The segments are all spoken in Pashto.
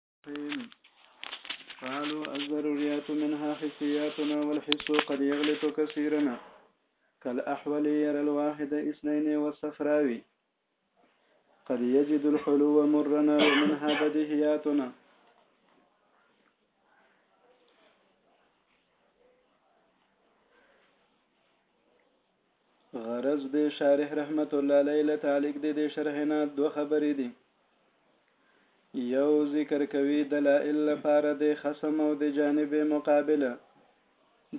التقيم قالوا الضروريات منها حسياتنا والحس قد يغلط كثيرنا كالأحول يرى الواحد اثنين والصفراوي قد يجد الحلو مرنا ومنها بديهياتنا غرض د شارح رحمت الله علیه له تعلیق د دې شرح نه دوه خبرې دي یو ذکر کوي دلائل لپاره د خصم او د جانب مقابله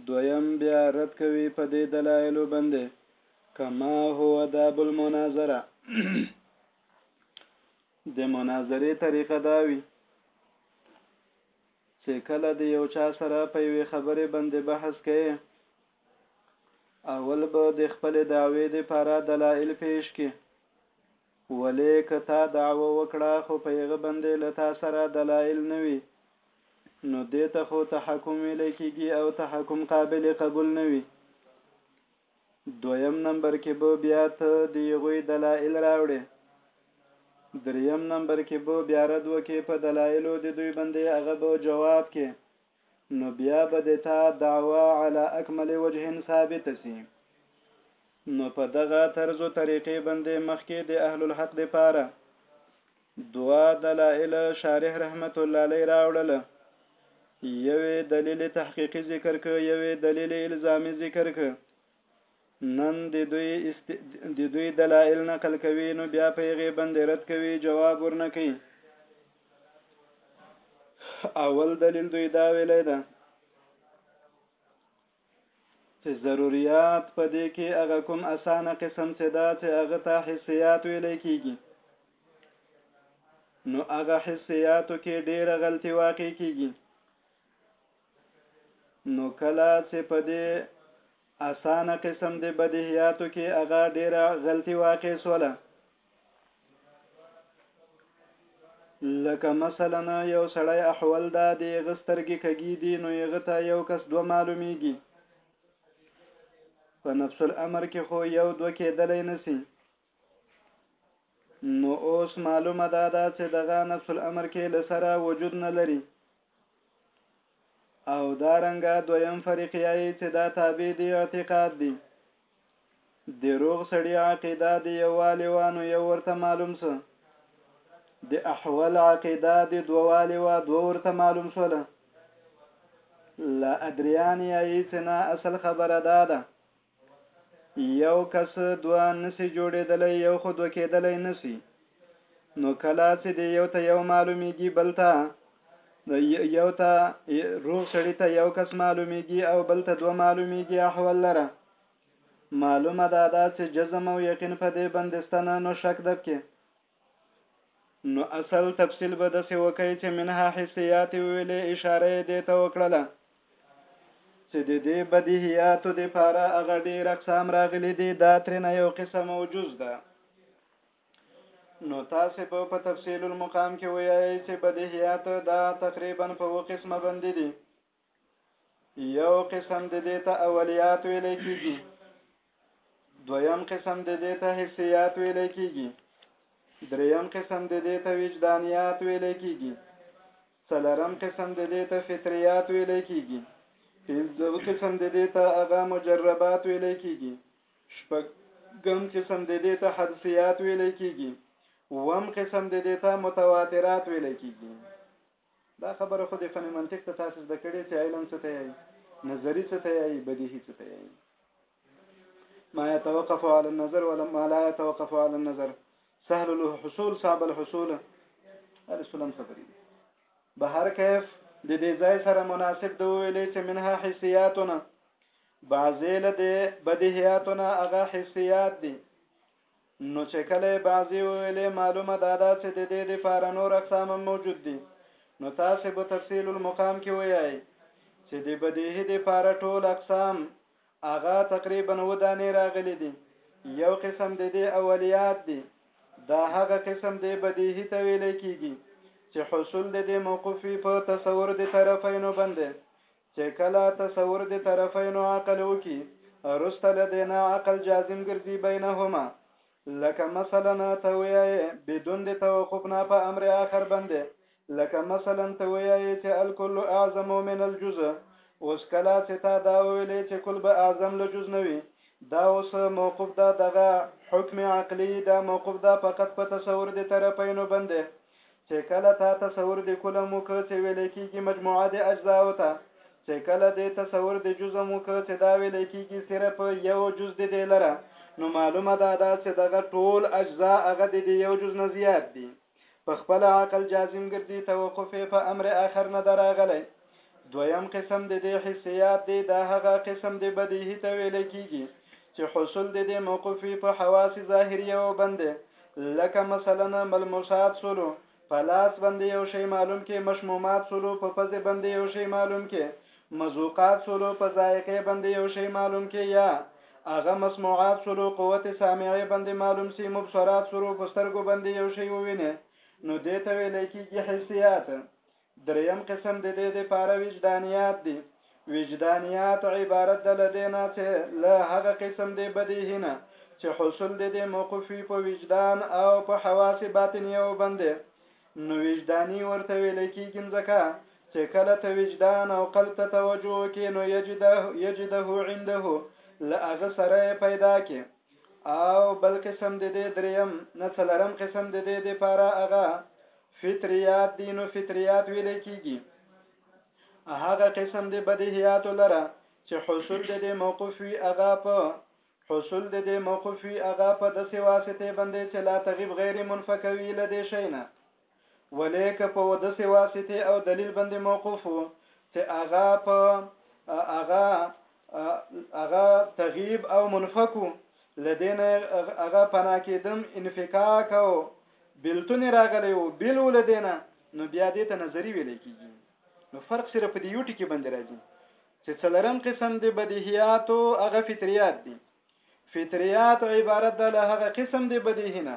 دویم بیا رد کوي په دې دلائل باندې کما هو داب المناظره د مناظره طریقه داوي چې کله د یو چا سره په یوې خبرې باندې بحث کوي اول به د خپل دعوی د پاره دلائل پیش کی ولی که تا دعوه وکړه خو په یغه بندې لتا سره دلائل نوی نو دیتا خو تحکم ویل کیږي او تحکم قابل قبول نوی دویم نمبر کې به بیا ته د یغوی دلائل راوړې دریم نمبر کې به بیا رد وکې په دلائلو د دوی بندې هغه به جواب کې نو بیا به د تا دعوه علی اکمل وجه ثابته سي. نو په دغه طرز و طریقې باندې مخکې د اهل الحق د پاره دوه دلائل شارح رحمت الله علیه راوړل، یو ئې دلیل تحقیقي ذکر کړ یو ئې دلیل الزامي ذکر کړ. نن د دوی است... د دوی دلایل نقل کوي نو بیا په هغه باندې رد کوي جواب ورنه کوي اول دلیل دوی دا ویلې ده چې ضرورت په دې کې هغه کوم اسانه قسم چې دا چې هغه ته حسیات ویل کېږي نو هغه حسیاتو کې ډېره غلطي واقع کېږي نو کله چې په دې اسانه قسم د بدیهیاتو کې هغه ډیره غلطي واقع سوله لکه مثلا یو سړی احول دا دی غسترګي کګی دی نو یغه ته یو کس دوه معلومیږي په نفس الامر کې خو یو دوه کېدلې نسی نو اوس معلومه دا ده چې دغه نفس الامر کې لسره وجود نه لري او دا رنګه دویم فریقیای چې دا تابع دی اعتقاد دی د روغ سړی عقیده دی یووالی وانو یو ورته معلوم سه د احوال عقیده دی دواوالی وا دو ورته معلوم سوله لا ادریانی ایسنا اصل خبره داده دا یو کس دوه نسی جوړیدلی یو خو دوه کیدلی نسی نو کله چې دی یو ته یو معلومیږي بل ته یو ته روغ سړی ته یو کس معلومیږي او بل ته دوه معلومیږي احوال لره معلومه ده دا چې جزم او یقین په دې بندستنه نو شک دب کې نو اصل تفصیل به دسې وکړي چې منها حسیات ویلې اشاره یې دې ته وکړله چې د دې بدیهیاتو دپاره هغه ډېر اقسام راغلي دي دا ترېنه یو قسم او جز ده نو تاسې به په تفصیل المقام کې ویایئ چې بدیهیات دا تقریبا په اوه قسمه باندې دي یو قسم د دې ته اولیات ویل کېږي دویم قسم د دې ته حسیات ویل کېږي دریم قسم د دې ته وجدانیات ویل کېږي څلورم قسم د دې ته فطریات ویل کېږي پنځم قسم د دې ته هغه مجربات ویل کېږي شپږم قسم د دې ته حدسیات ویل کېږي وم قسم د دې ته متواترات ویل کېږي دا خبره خو دې فن منطق ته تاسو زده کړې چې علم څه ته یایي، نظري څه ته یایي، بدیهي څه ته یایي. ما يتوقف على النظر ولما لا يتوقف على النظر سهل الحصول صعب الحصول هر سلام خبرې دي به هر کیف د دې ځای سره مناسب دی ویلې چې منها حسياتنا بعضی له دې بدیهیاتنا هغه حسيات دي نو چې کله یې بعضې وویلې معلومه داده چې ددې دپاره نور اقسام هم موجود دي نو تاسې به تفصیل المقام کې ویائی چې د بدیهی دپاره ټول اقسام هغه تقریبا اووه دانې راغلي دي یو قسم ددې اولیات دي دا هغه قسم دې بدیهی ته ویلی کیږي چې حصول ددې موقوف وي په تصور د طرفینو بندې چې کله تصور د طرفینو عقل وکي رسته لدینا عقل جازم ګرځي بینهما لکه مثلا ته ویایې بدون د توقف نه په امر آخر باندې لکه مثلا ته ویایې چې الکل اعظم من الجزء اوس کله چې تا دا ویلې چې کل به اعظم له جز نه وي دا اوس موقوف ده دغه حکم عقلی دا موقوف ده فقط په تصور د طرفینو باندې چه کله تا تصور د کل مو که چه ویل کیږي مجموعه د اجزاء ته چه کله د تصور د جزء مو که چه دا ویل کیږي صرف یو جز د دې لره نو معلومه ده دا چې دغه ټول اجزا هغه د دې یو جز نه زیات دي په خپل عقل جازم ګرځي توقف په امر اخر نه دراغلی دویم قسم د دې حسیات دی دا هغه قسم د بدیهی ته ویل کیږي چې حصول د دې موقوفي په حواس ظاهریه او بندې لکه مثلا ملموسات سولو په لاس باندې یو شی معلوم کې مشمومات سولو په پزې باندې یو شی معلوم کې مذوقات سولو په ذایقه باندې یو شی معلوم کې یا هغه مسموعات سولو قوت سامعه باندې معلوم سي مبصرات سولو په سترګو باندې یو شی وویني نو دې ته ویل کېږي حسيات دریم قسم د دې لپاره وجدانیات دي. وجدانیات عبارت ده له دې نه چې له هغه قسم د بدیهي نه چې حصول د دې موقوف وي په وجدان او په حواس باطنیو باندې نو وجداني ورته ویل کېږي ځکه چې کله ته وجدان او قلب ته توجه وکې نو یجده یجده عنده له هغه سره پیدا کې او بل قسم د دې دریم نه څلرم قسم د دې د پاره هغه فطریات دي نو فطریات ویل کیږي هغه قسم د بدیهیات لره چې حصول د دې موقوف وي هغه په حصول د دې موقوف وي هغه په د سواسته باندې چې لا تغیب غیر منفکوي لدې شینه ولې که په داسې واسطه او دلیل باندې موقوف وو چې هغه په هغه هغه تغیب او منفکو لدین هغه پنا کېدم انفکاک او بلتون راغلی وو بل ولدینه نو بیا دې ته نظری ویل کېږي نو فرق سره په دې یو ټکی باندې راځي چې څلرم قسم دی بدیهیات او هغه فطریات دي فطریات عبارت ده له هغه قسم دی بدیهنه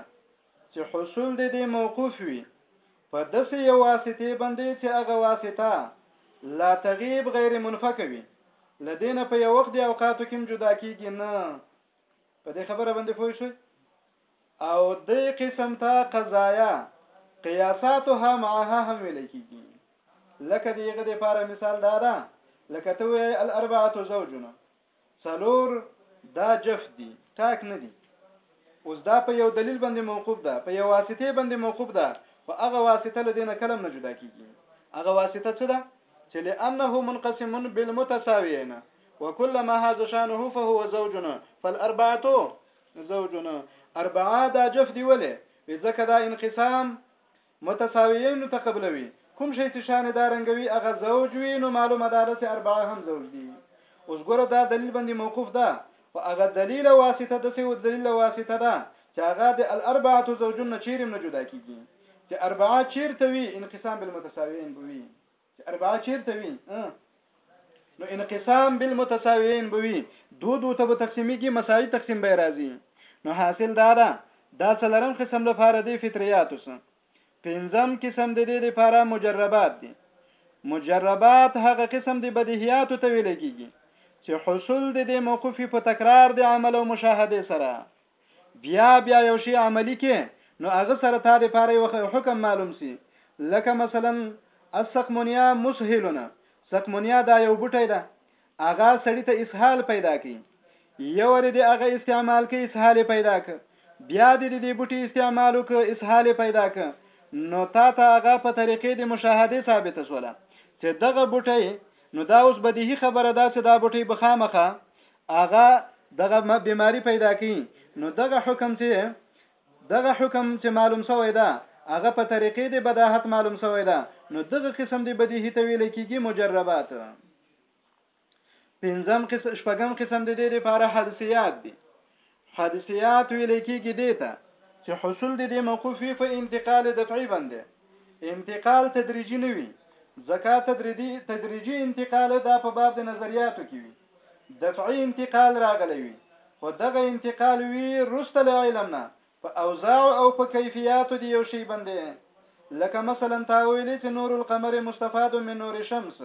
چې حصول د دې موقوف وي په دسې یو واسطه باندې چې هغه واسطه لا تغیب غیر منفک وي لدینه په یو وخت د اوقاتو کې جدا کیږي نه په دې خبره باندې پوه شئ او دې قسم ته قضایا قیاساتها معها هم ویل کیږي لکه دغه د لپاره مثال دا ده لکه ته وی الاربعه زوجنا څلور دا جفت دي ټاک نه دي اوس دا په یو دلیل باندې موقوف ده په یو واسطه باندې موقوف ده خو هغه واسطه لدینه کلم نه جدا کیږي هغه واسطه څه ده چې لانه منقسم بالمتساویین وكلما هذا شانه فهو زوجنا فالاربعه زوجنا اربعه دا جف دی ولې ځکه دا انقسام متساویینو ته قبلوي کوم شی چې شانې دا رنګوي هغه زوج وي نو معلومه ده لسې اربعه هم زوج دي اوس ګوره دا دلیل باندې موقوف ده خو هغه دلیل واسطه دسې و دلیل واسطه ده چې هغه د الاربعه زوجن چیرې نه جدا کیږي چې اربعه چیرته وي انقسام بالمتساویین بوي چې اربعه چیرته وي نو انقسام بالمتساویین به وي دو دو ته به تقسیمیږي مساوي تقسیم به راځي نو حاصل دا ده دا څلرم قسم لپاره دی فطریات اوس پنځم قسم د دې لپاره مجربات دي مجربات هغه قسم دی بدیهیات ته ویل کیږي چې حصول د دې موقوفي په تکرار د عمل او مشاهده سره بیا بیا یو شی عملی کې نو هغه سره تا د پاره یو حکم معلوم سي لکه مثلا السقمونیا مسهلنا سقمونیا دا یو بوټی ده هغه سړی ته اسهال پیدا کوي یو ور دې هغه استعمال کې اسهال پیدا ک بیا دې دې بوټي استعمال ک اسهال پیدا ک نو تا ته هغه په طریقې د مشاهده ثابت سوله چې دغه بوټي نو دا اوس بدیهي خبره ده چې دا بوټي بخامخه هغه دغه بیماری پیدا کی نو دغه حکم چې دغه حکم چې معلوم شوی ده هغه په طریقې د بداحت معلوم شوی ده نو دغه قسم دی بدیهی ته ویل کیږي مجربات پنځم قسم شپږم قسم د دې لپاره حدسیات دي حادثيات ویل کېږي دې ته چې حصول د دې موقوف وي په انتقال دفعي باندې انتقال تدریجي نه وي ځکه تدریجي تدریجي انتقال دا په باب د نظریاتو کې وي دفعي انتقال راغلی وي خو دغه انتقال وي رسته له علم نه په اوزاع او په کیفیاتو دی یو شی باندې لکه مثلا تا ویلې چې نور القمر مستفاد من نور شمس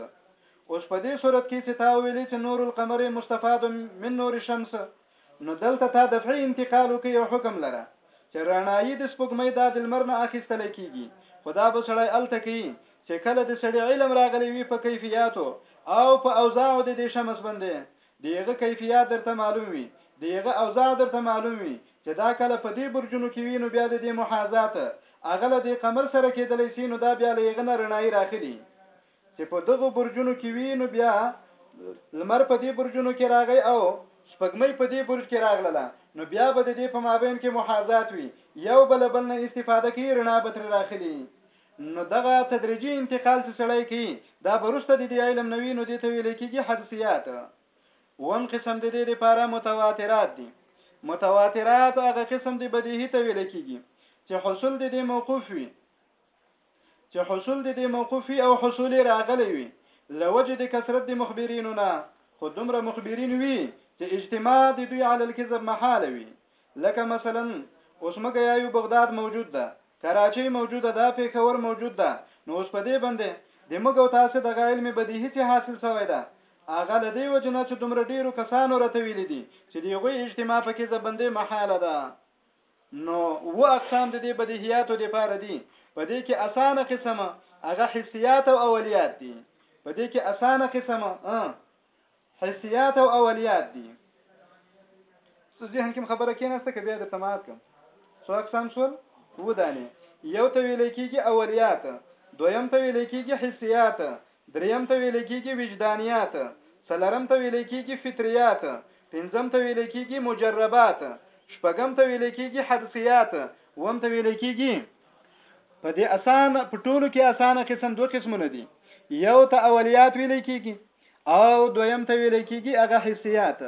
اوس په دې صورت کې چې تا ویلې چې نور القمر مستفاد من نور شمس نو دلته تا دفعي انتقال وکړ یو حکم لره چې رڼايي د سپوږمۍ دا د لمر نه اخیستل کیږي خو دا به سړی الته کوي چې کله د سړي علم راغلی وي په کیفیاتو او په اوزاعو د دې شمس بندې د یغه کیفیات درته معلوم وي د یغه اوزاع درته معلوم وي چې دا کله په دې برجونو کې وي نو بیا د دې محاذات اغله د قمر سره کېدلی سي نو دا بیا له یغه نه رڼايي راخلي چې په دغو برجونو کې وي نو بیا لمر په دې برجونو کې راغی او سپګمۍ په دې برج کې راغله نو بیا به د دې په مابین کې محاذات وي یو بل بل نه استفاده کوي رڼا به تر راخلي نو دغه تدریجي انتقال چې سړی کوي دا برسته د دې علم نوي نو دې ته ویل کېږي حدسیات وم قسم د دې لپاره متواترات دي متواترات هغه قسم دی بدیهی ته ویل کېږي چې حصول د دې موقوف وي چې حصول د دې موقوفي او حصولي راغلی وي له وجې د کثرت د مخبرینو نه خو دومره مخبرین وي چې اجتماع د دوی علی الکذب محاله وي لکه مثلا اوس مګه یایو بغداد موجود ده کراچۍ موجوده ده پېښور موجود ده نو اوس په دې باندې د موږ او تاسو د غایل می بدیهی څه حاصل شوی ده اغه لدی وجنه چې دومره ډیرو کسانو رته ویل دي چې دی غوي اجتماع پکې زبندې محاله ده نو و اقسام د دې بدیهیاتو د پاره دي په دې کې اسانه قسمه هغه حسیات او اولیات دي په دې کې اسانه قسمه حسیات او اولیات دي څه ذهن کې خبره کیناسته کې بیا د سماعت کوم څو اقسام شول و دانه یو ته ویل کېږي اولیات دویم ته ویل کېږي حسیات دریم ته ویل کیږي وجدانیات، څلرم ته ویل کیږي فطریات، پنځم ته ویل کیږي مجربات، شپږم ته ویل کیږي حدسیات، اووم ته ویل کیږي په دې اسان په ټولو کې اسانه قسم دوه قسمونه دي یو ته اولیات ویل کیږي او دویم ته ویل کیږي هغه حسیات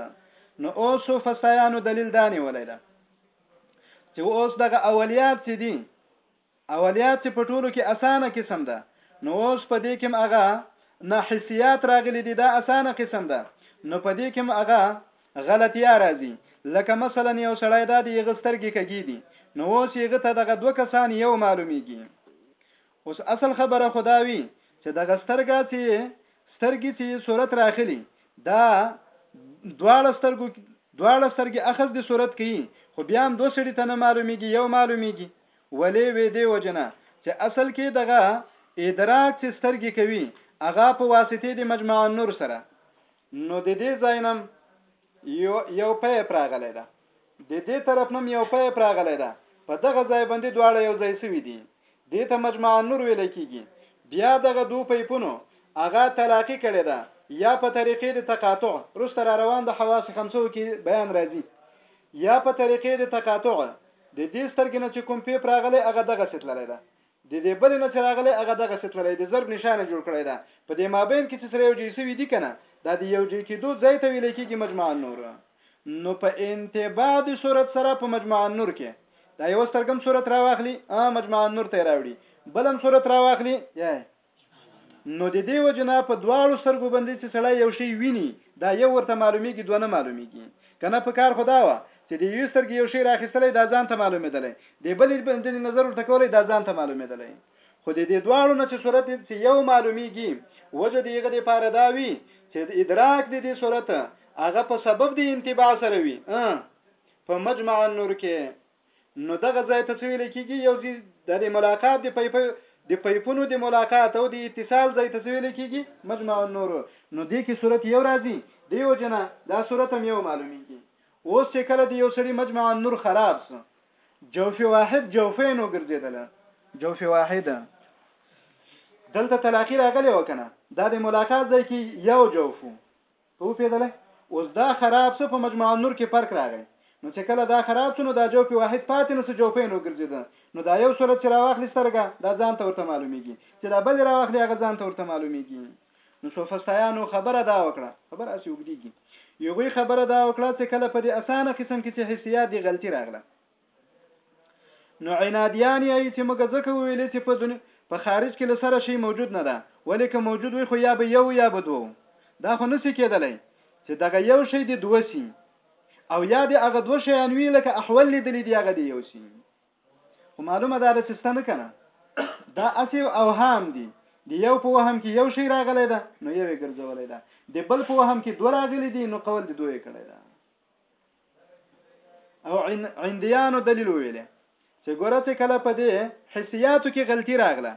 نو اوس فسایانو دلیل دانی ولیدا چې اوس دغه اولیات چې دي اولیات چې په ټولو کې اسانه قسم ده نو اوس په دې کې هم هغه ناحسیات راغلي دي دا اسانه قسم ده نو په دې کې هم هغه غلطیا راځي لکه مثلا یو سړی دا دی یغه سترګې کږي دي نو اوس یغه ته دغه دوه کسان یو معلومیږي اوس اصل خبره خداوي چې د غسترګا چې سترګې چې صورت راخلي دا دواړه سترګو دواړه سترګې اخذ د صورت کوي خو بیا هم دوه سړي ته نه معلومیږي یو معلومیږي ولې وې دې وجې نه چې اصل کې دغه ادراک چې سترګې کوي هغه په واسطه د مجمع النور سره نو د دې ځاینم یو یو پې پراغلی ده د دې طرف نم یو پې پراغلی ده په دغه ځای باندې دواړه یو ځای سوي دي دې ته مجمع النور ویل کیږي بیا دغه دو پیپونو هغه تلاقی کړي ده یا په طریقې د تقاطع رست را روان د حواس خمسو کې بیان راځي یا په طریقې د تقاطع د دې سترګې نه چې کوم پیپ راغلی هغه دغه ستللی ده د دې بل نه چې راغلی هغه دغه ستللی د ضرب نشانه جوړ کړی ده په دې مابین کې چې سره یو جې سوي دي کنه دا د یو جې کېدو ځای ته ویل کېږي مجمع نور نو په انتباع د صورت سره په مجمع نور کې دا یو سترګم صورت راواخلي ا مجمع نور ته راوړي بلم صورت راواخلي یې نو د دې وجنه په دواړو سرګو باندې چې سړی یو شی ویني دا یو ورته معلومیږي دوه نه معلومیږي کنه په کار خدا وا چې د یو سترګې یو شی راخیستلې دا ځان ته معلومېدلې د بلې باندې نظر ورته کولې دا ځان ته معلومېدلې خو د دې دواړو نه چې صورت چې یو معلومیږي وجه دیغه د پاره دا وی چې د ادراک د دې صورت هغه په سبب د انتباه سره وي په مجمع النور کې نو دغه ځای ته څه ویل کیږي یو ځای د دې ملاقات د پیپ د پیپونو د ملاقات او د اتصال ځای ته څه ویل کیږي مجمع النور نو دې کې صورت یو راځي دیو جنا دا صورت هم یو معلومیږي اوس چې کله د یو سړي مجمع النور خراب سو جوف واحد جوفین وګرځیدل جوف واحد دلته تلاقی راغلی وکنه دا د ملاقات ځای کې یو جوفو پوپیدلی اوس دا خراب سو په مجموعه النور کي فرق راغی نو چه کله دا خراب سو نو دا جوف واحد پاتې نسو جوفین وګرځیده نو دا یو صورت چه راواخلی سترګه دا ځان ته ورته معلومیږي چه دا بل راواخلی هغه ځان ته ورته معلومیږي نو سوفسطایانو خبره دا وکړه خبره اسی وګدیږي یوغوی خبره دا وکړه چه کله په دې اسانه قسم کې چه حسیات دی غلطی راغله نو عنادیان یې چې موږ ځکه ویل چې په دنیا په خارج کې لسره شی موجود نه ده ولې که موجود وي خو یا به یو یا به دوه دا خو نسی کېدلی چې دغه یو شی دی دوه سی او یا د هغه دوه شیان وی لکه احول لیدلې دی هغه دی یو سی خو معلومه ده چې ستنه کنه دا اسی او هام دی د یو په وهم کې یو شی راغلی ده نو یو یې ګرځولې ده د بل په وهم کې دوه راغلي دي نو قول د دوی کړی ده او عنديانو دلیل ویل چې ګوره چې کله په دې حسياتو کې غلطي راغله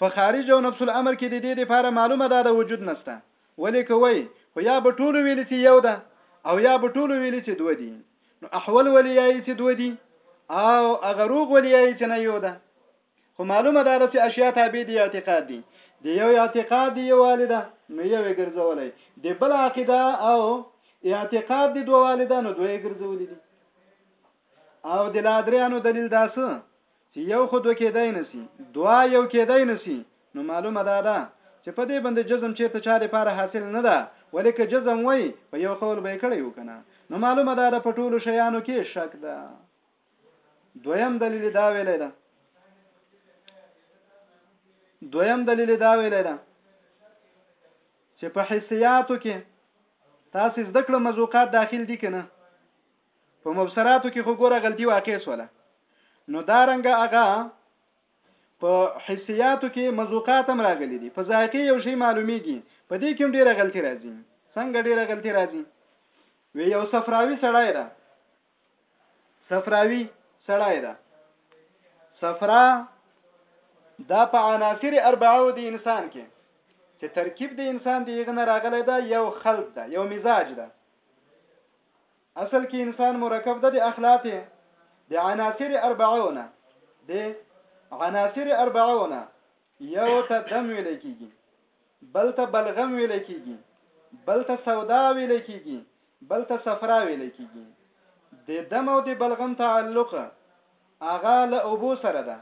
په خارج او نفس الامر کې د دې لپاره معلومه ده د وجود نشته ولې کوي خو یا به ټول ویل چې یو ده او یا به ټول ویل چې دوه دي نو احول ولې یې چې دوه دي او هغه روغ ولې یې چې نه یو ده خو معلومه دا ده چې اشیا تابع دی اعتقاد دي د یو اعتقاد دی یو والده نو یو یې ګرځولای د بل عقیده او اعتقاد دی دوه والده نو دوه یې ګرځولې دي او د لادریانو دلیل داسه چې یو خود وکیدای نسی دوا یو کیدای نسی نو معلومه ده ده چې په دې باندې جزم چیرته چا لپاره حاصل نه ده ولیک جزم وای په یو قول به کړی وکنه نو معلومه ده ده په ټولو شیانو کې شک ده دویم دلیل دا ویلې ده دویم دلیل دا ویلې ده چې په حسیاتو کې تاسو زده کړه مزوقات داخل دي کنه په مبصراتو کې خو ګوره غلطي واقع سواله نو دا رنګ هغه په حسیاتو کې مزوقات هم راغلي دي په ذایقه یو شی معلومیږي په دې کې ډیره غلطي راځي څنګه ډیره غلطي راځي وی یو صفراوي سړی ده صفراوي سړای ده صفرا دا په عناصر اربعو د انسان کې چې ترکیب د انسان دی غنه راغلی دا یو خلق ده یو مزاج ده اصل کې انسان مرکب ده د اخلاق د عناصر اربعونه د عناصر اربعونه یو ته دم ویل کیږي بل ته بلغم ویل کیږي بل ته سودا ویل کیږي بل ته صفرا ویل کیږي د دم او د بلغم تعلق اغه له اوبو سره ده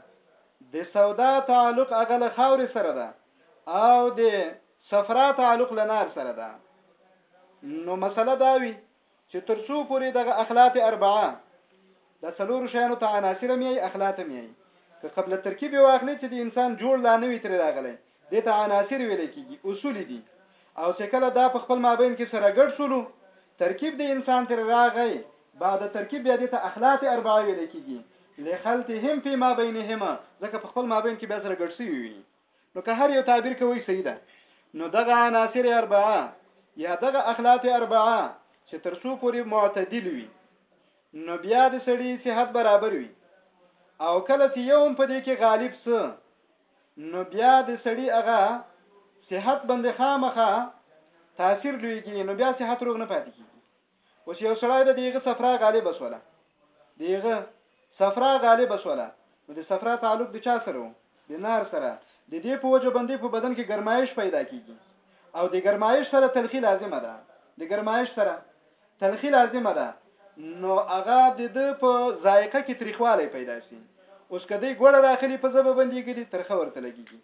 د سودا تعلق اغه له خاورې سره ده او د صفرا تعلق له نار سره ده نو مسله دا وي چې تر څو پورې دغه اخلاط اربعه د څلورو شیانو ته عناصر هم یې اخلاط هم یې که قبل ترکیب واخلې چې د انسان جوړ لا نه وي ترې راغلی دې ته عناصر ویل کېږي اصول دي او چې کله دا په خپل مابین کې سره ګډ شولو ترکیب د انسان ترې راغی بعد ترکیب بیا دې ته اخلاط اربعه ویل کېږي لخلطهم فی ما بینهما ځکه په خپل مابین کې بیا سره ګډ شوي وي نو که هر یو تعبیر کوي صحیح ده نو دغه عناصر اربعه یا دغه اخلاق اربعه چې تر څو پورې معتدل وي نو بیا د سړي صحت برابر وي او کله چې یو هم په دې کې غالب سه نو بیا د سړي هغه صحت باندې خامخه تاثیر لویږي نو بیا صحت روغ نه پاتې کیږي اوس یو سړی د دیغه صفرا غالب سوله دیغه صفرا غالب سوله نو د صفرا تعلق د چا سره وو د نار سره د دې په وجه باندې په بدن کې ګرمایش پیدا کیږي او د ګرمایش سره تلخی لازمه ده د ګرمایش سره تلخی لازمه ده نو هغه د د په ذایقه کې تریخوالی پیدا شي اوس کدی ګوړه راخلی په زبه باندې ګلی ترخه ورته لګیږي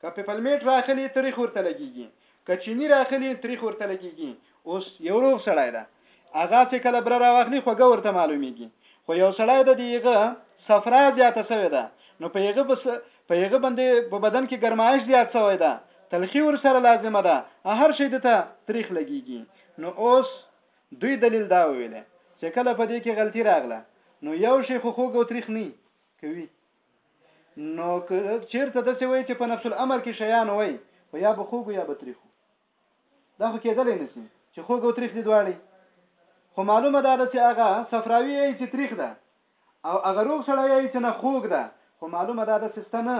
که پیپلمیټ راخلی تریخ ورته لګیږي که چینی راخلی تریخ ورته لګیږي اوس یو روغ سړی ده هغه چې کله بره راوخلی خوږه ورته معلومیږي خو یو سړی د دیغه صفرا زیاته سوې ده نو په یغه بس په یغه باندې په بدن کې ګرمایش زیات سوې ده تلخی ور سره لازمه ده هر شي دته تریخ لګیږي نو اوس دوی دلیل دا ویل چې کله په دې کې غلطي راغله نو یو شي خو خوګو تریخ نه کوي نو چیرته د څه وای چې په نفس الامر کې شیان وای خو یا به خوګو یا به تریخو دا خو کېدلی نسی چې خوګو تریخ دي دواړي خو معلومه ده چې هغه صفراوی یې چې تریخ ده او هغه روغ سړی یې چې نه خوګ ده خو معلومه ده د سستنه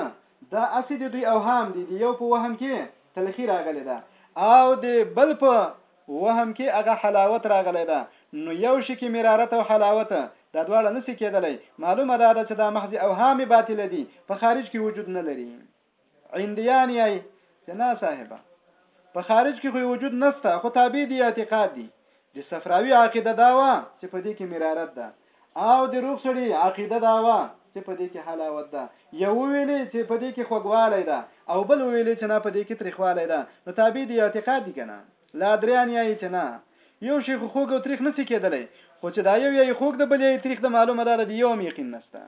دا اسی دی دوی اوهام دي دی یو په وهم کې تلخی راغلی ده او د بل په وهم کې هغه حلاوت راغلی ده، نو یو شي کې مرارت او حلاوت دا دواړه نه شي کېدلی، معلومه دا ده چې دا محض اوهام باطل دي، په خارج کې وجود نه لري. عندیان یی چې نا صاحبه! په خارج کې خو یې وجود نسته، خو تابع دي اعتقاد دي. د صفراوي عقیده دا وه چې په دې کې مرارت ده. او د روغ سړي عقیده دا وه چې په دې کې حلاوت ده یو ویلې چې په دې کې خوږوالی ده او بل ویلې چې نه په دې کې تریخوالی ده نو تابع دی اعتقاد دي کنه لا دریان یې چې نه یو شیخ خوږ او تریخ نسی کېدلی خو چې دا یو یې خوږ د بل یې تریخ د معلومه ده د یو یقین نشته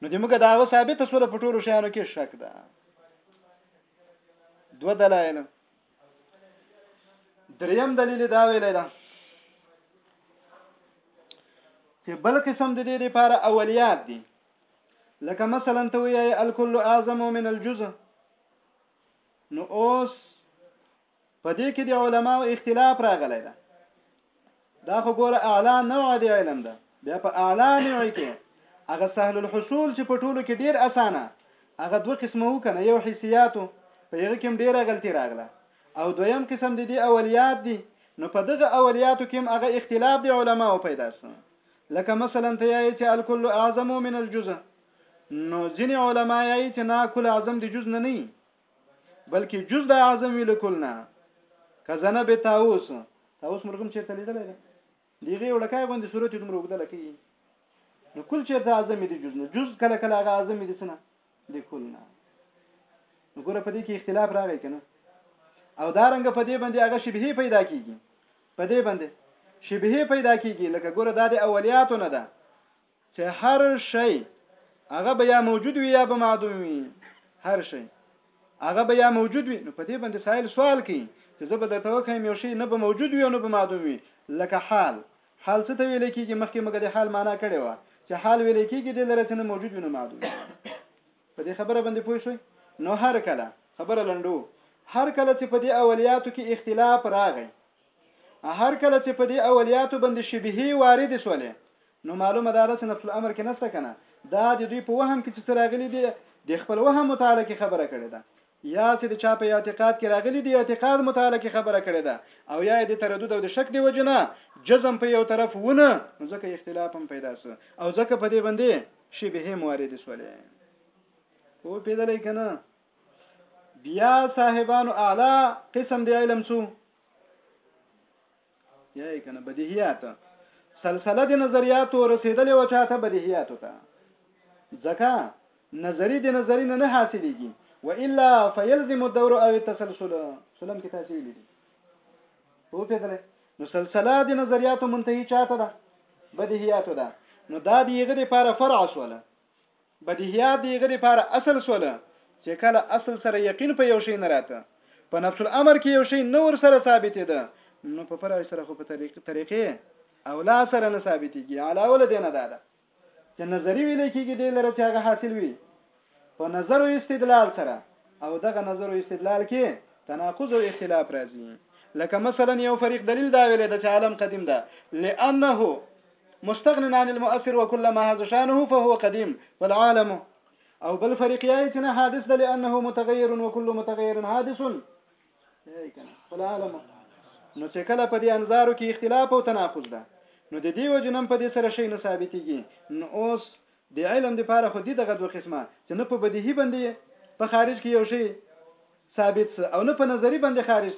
نو د موږ دا و ثابت سره په ټولو شیانو کې شک ده دوه دلایل دریم دلیل دا ویل دا چې بل قسم د دې لپاره اولیات دي لکه مثلا ته وایې الکل اعظم من الجزء نو اوس په دې کې د علماو اختلاف راغلی دی دا خو ګوره اعلی نوع دی علم ده بیا په اعلی نوع کې هغه سهل الحصول چې په ټولو کې ډیر اسانه هغه دوه قسمه وکنه یو حسیاتو په یغه کې ډیره غلطی راغله او دویم قسم د دې اولیات دي نو په دغه اولیاتو کې هغه اختلاف د علماو پیدا سو لکه مثلا ته یای چې الکل اعظم من الجزء نو ځینې علما یای چې نا کل اعظم د جز نه نه بلکې جز د اعظم ویل کول نه کزنه به تاوس تاوس مرغم چیرته لیدل دی دیغه وړکای غوندي صورت دومره وګده لکې نو کل چیرته اعظم دی جز نه جز کله کله هغه اعظم دی سنه دی کل نه نو ګوره په دې کې اختلاف راغی کنه او دا رنګ په دې باندې هغه شبهه پیدا کیږي په دې باندې شبهه پیدا کیږي لکه ګوره دا د اولیاتو نه ده چې هر شی هغه به یا موجود وي یا به معدوم وي هر شی هغه به یا موجود وي نو په دې باندې سائل سوال کوي چې زه به د توکم یو شی نه به موجود وي او نه به معدوم وي لکه حال حال څه ته ویل کېږي مخکې موږ د حال معنا کړې و چې حال ویل کېږي د لره چې نه موجود وي نه معدوم په دې خبره باندې پوه شئ نو هر کله خبره لندو هر کله چې په دې اولیاتو کې اختلاف راغی هر کله چې په دې اولیاتو بندې شبهې واردې شولې نو معلومه دا ده چې نفس الامر کې نشته کنه دا د دوی په وهم کې چې څه راغلي دي د خپل وهم متعلق کې خبره کړې ده یا چې د چا په اعتقاد کې راغلي دي اعتقاد متعلق کې خبره کړې ده او یا د تردد او د شک دی وجنه جزم په یو طرف ونه نو ځکه اختلاف هم پیدا شو او ځکه په دې باندې شبهه موارد شولې او پیدا لای کنه بیا صاحبانو اعلی قسم دی علم سو یا کنه بدیهیات سلسله د نظریاتو رسیدلې و چاته بدیهیاتو ته ځکه نظری د نظری نه نه حاصلېږي و الا فیلزم الدور او التسلسل سلام کې تاسو ویلي هو په دله نو سلسله د نظریاتو منتهي چاته ده بدیهیاتو ده نو دا دیغه د لپاره فرع شوله بدیهیات د هغه لپاره اصل شول، چې کله اصل سره یقین په یو شي نه راته، په نفس الامر کې یو شی نه ورسره ثابتېده، نو په فرع سره خو په طریقې اولا سره نه ثابتېږي، علاوه له دې نه دا ده، چې نظري ویل کېږي دې لره چې هغه حاصل وي په نظر او استدلال سره او دغه نظر او استدلال کې تناقض او اختلاف راځي، لکه مثلا یو فریق دلیل دا ویلی ده چې عالم قدیم ده، لأنه. مستغن عن المؤثر وكل ما هذا شانه فهو قديم والعالم او بل فريق يايتنا حادث ده لانه متغير وكل متغير حادث والعالم نو چې کله په دې انظارو کې اختلاف او تناقض ده نو د دې وجنم په دې سره شي نه ثابتيږي نو اوس د علم د پاره خو دې دغه دوه قسمه چې نه په بدیهي باندې په خارج کې یو شی ثابت او نه په نظری باندې خارج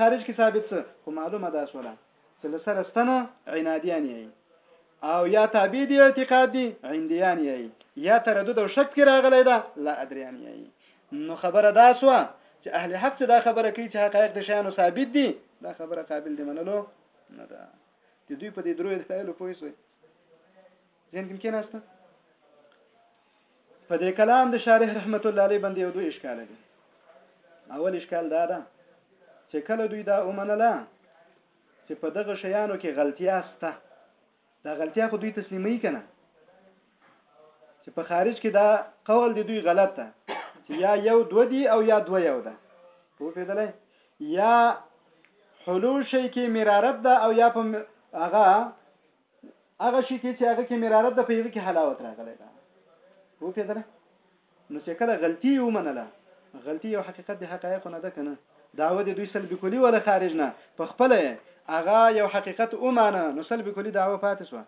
خارج کې ثابت خو معلومه ده سواله چې لسره ستنه عنادیان یې او یا تابع دی اعتقاد دی عندیان یې یا تردد او شک پر راغلی دا لا ادریان یې نو خبره دا سو چې اهل حق چې دا خبره کوي چې حقایق د شیانو ثابت دي دا خبره قابل دی منلو نه ده د دوی په دې درو دلایلو پوه شئ زین کوم کې ناشته په دې کلام د شارح رحمت الله علیه باندې یو دوه اشکال دي اول اشکال دا ده چې کله دوی دا ومنله چې په دغه شیانو کې غلطیا سته دا غلطیا خو دوی تسلیمي کنه چې په خارج کې دا قول دی دوی غلط ده چې یا یو دو دی او یا دو یو ده په پیدلې یا حلول شي کې مرارت ده او یا په هغه هغه شي کې چې هغه کې مرارت د پیغه کې حلاوت راغلی دا وو پیدل نو چې کله غلطي ومنله غلطي یو حقیقت د حقایق نه ده کنه داوه د دوی سلب کلی ولا خارج نه په خپل هغه یو حقیقت ومانه نو سلب کلی داوه پاتې شو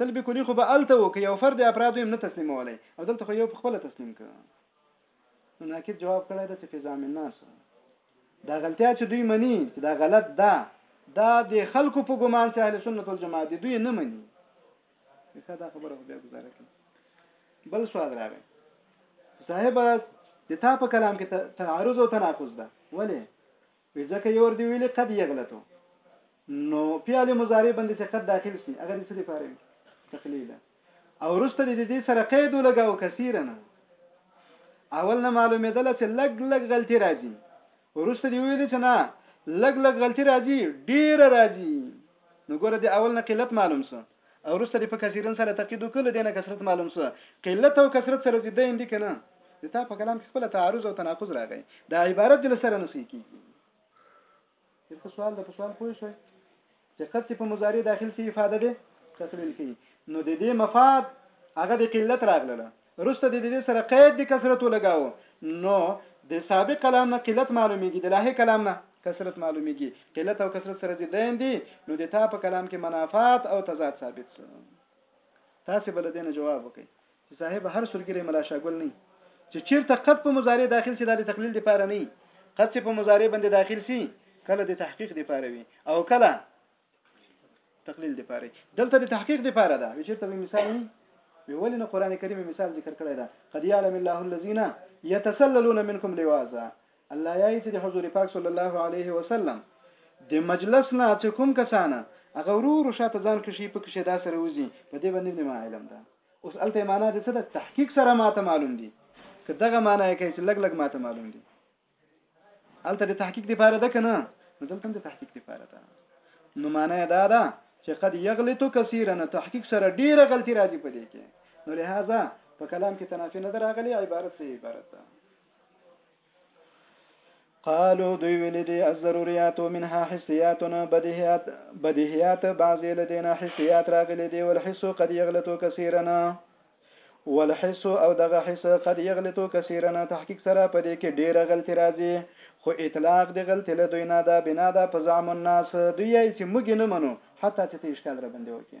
سلب کلی خو به الته وو که یو فرد افراد هم نه تسلیمولای او دلته خو یو په خپل تسلیم کړ نو ناکید جواب کړی د چې فزام الناس دا غلطیا چې دوی مني چې دا غلط ده دا د خلکو په ګمان چې اهل سنت والجماعت دي دوی نه مني ښه دا خبره بیا گزاره کړم بل سوال راغی صاحب د تا په کلام کې تعارض او تناقض ده ولې ځکه یو ور دی ویلي قد یغلطو نو فعل مضارع باندې چې قد داخل شي هغه د څه لپاره وي تقلیلا او وروسته دې د دې سره قید ولګاو کثیره نه اول نه معلومېدله چې لګ لګ غلطي راځي وروسته دې ویل چې نه لګ لګ غلطي راځي ډېره راځي نو ګوره دې اول نه قلت معلوم شو او وروسته دې په کثیرن سره تقید وکړل دې نه کثرت معلوم شو قلت او کثرت سره ضد اندي کنه د تا په کلام کې خپل تعارض او تناقض راغی دا عبارت دې سره نسې کیږي دې څه سوال ده په سوال پوه شوي چې قد چې په مضارع داخل شي افاده ده تقلیل کوي نو د دې مفاد هغه د قلت راغله رسته د دې سره قید د کثرت لګاو نو د سابق کلام نه قلت معلومیږي د لاهي کلام نه کثرت معلومیږي قلت او کثرت سره ضدین دي نو د تا په کلام کې منافات او تضاد ثابت شو تاسو بل دینه جواب وکړئ چې صاحب هر سورګری ملا شاګل نه چې چیرته قد په مضارع داخل شي د تقلیل لپاره نه قد چې په مضارع باندې داخل شي کله د تحقیق لپاره وي او کله تقلیل لپاره دلته د تحقیق لپاره ده چیرته به مثال نه وي ولې نه قران کریم مثال ذکر کړی دا قد يعلم الله الذين يتسللون منكم لواذا الله یې چې د حضور پاک صلی الله علیه وسلم د مجلس نه چې کوم کسانه هغه ورور شاته ځان کې شي په کې شدا سره وځي په دې باندې ما علم ده اوس الته معنا د څه ده تحقیق سره ماته معلوم دي که دغه معنا یې کوي چې لګ لګ ماته معلوم دي الته د تحقیق لپاره ده کنه نو دلته د تحقیق لپاره ده نو معنا یې دا ده چې قد یغلط کثیرا تحقیق سره ډیره غلطی راځي په دې کې نو لہذا په کلام کې تنافي نه دراغلي عبارت صحیح عبارت ده قالو دوی ویل دي الضروريات منها حسيات بديهيات بديهيات بعضي لدينا حسيات راغلي دي والحس قد يغلط كثيرا والحس او دغه حس قد يغلط كثيرا تحقيق سره په دې کې ډېره غلطي راځي خو اطلاق د غلطي له دوی نه دا بنا ده په زعم الناس دوی یې چې موږ نه منو حتی چې ته اشکال را باندې وکې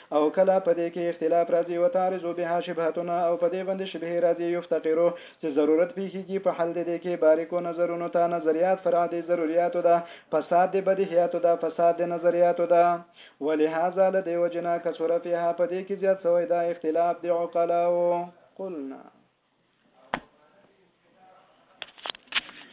او کله په دې کې اختلاف راځي وتعرض بها شبهتنا او په دې باندې شبهې راځي یفتقر چې ضرورت پېښېږي په حل د دې کې باریکو نظرونو ته نظریات فرع د ضروریاتو ده فساد د بدیهیاتو ده فساد د نظریاتو ده ولهذا له دې وجې نه کثر فيها په دې کې زیات سوی دا اختلاف د عقلاو قلنا